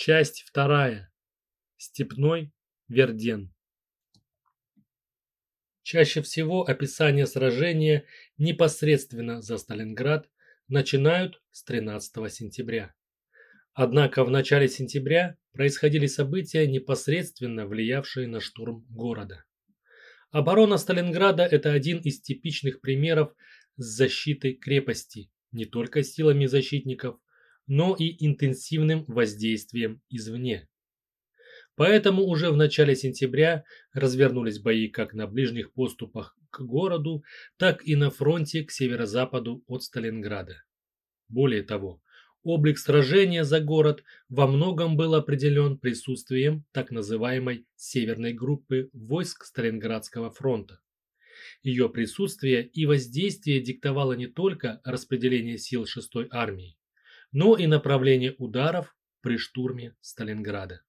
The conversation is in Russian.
Часть вторая. Степной Верден. Чаще всего описание сражения непосредственно за Сталинград начинают с 13 сентября. Однако в начале сентября происходили события, непосредственно влиявшие на штурм города. Оборона Сталинграда – это один из типичных примеров защиты крепости не только силами защитников, но и интенсивным воздействием извне. Поэтому уже в начале сентября развернулись бои как на ближних поступах к городу, так и на фронте к северо-западу от Сталинграда. Более того, облик сражения за город во многом был определен присутствием так называемой северной группы войск Сталинградского фронта. Ее присутствие и воздействие диктовало не только распределение сил 6-й армии, но и направление ударов при штурме Сталинграда.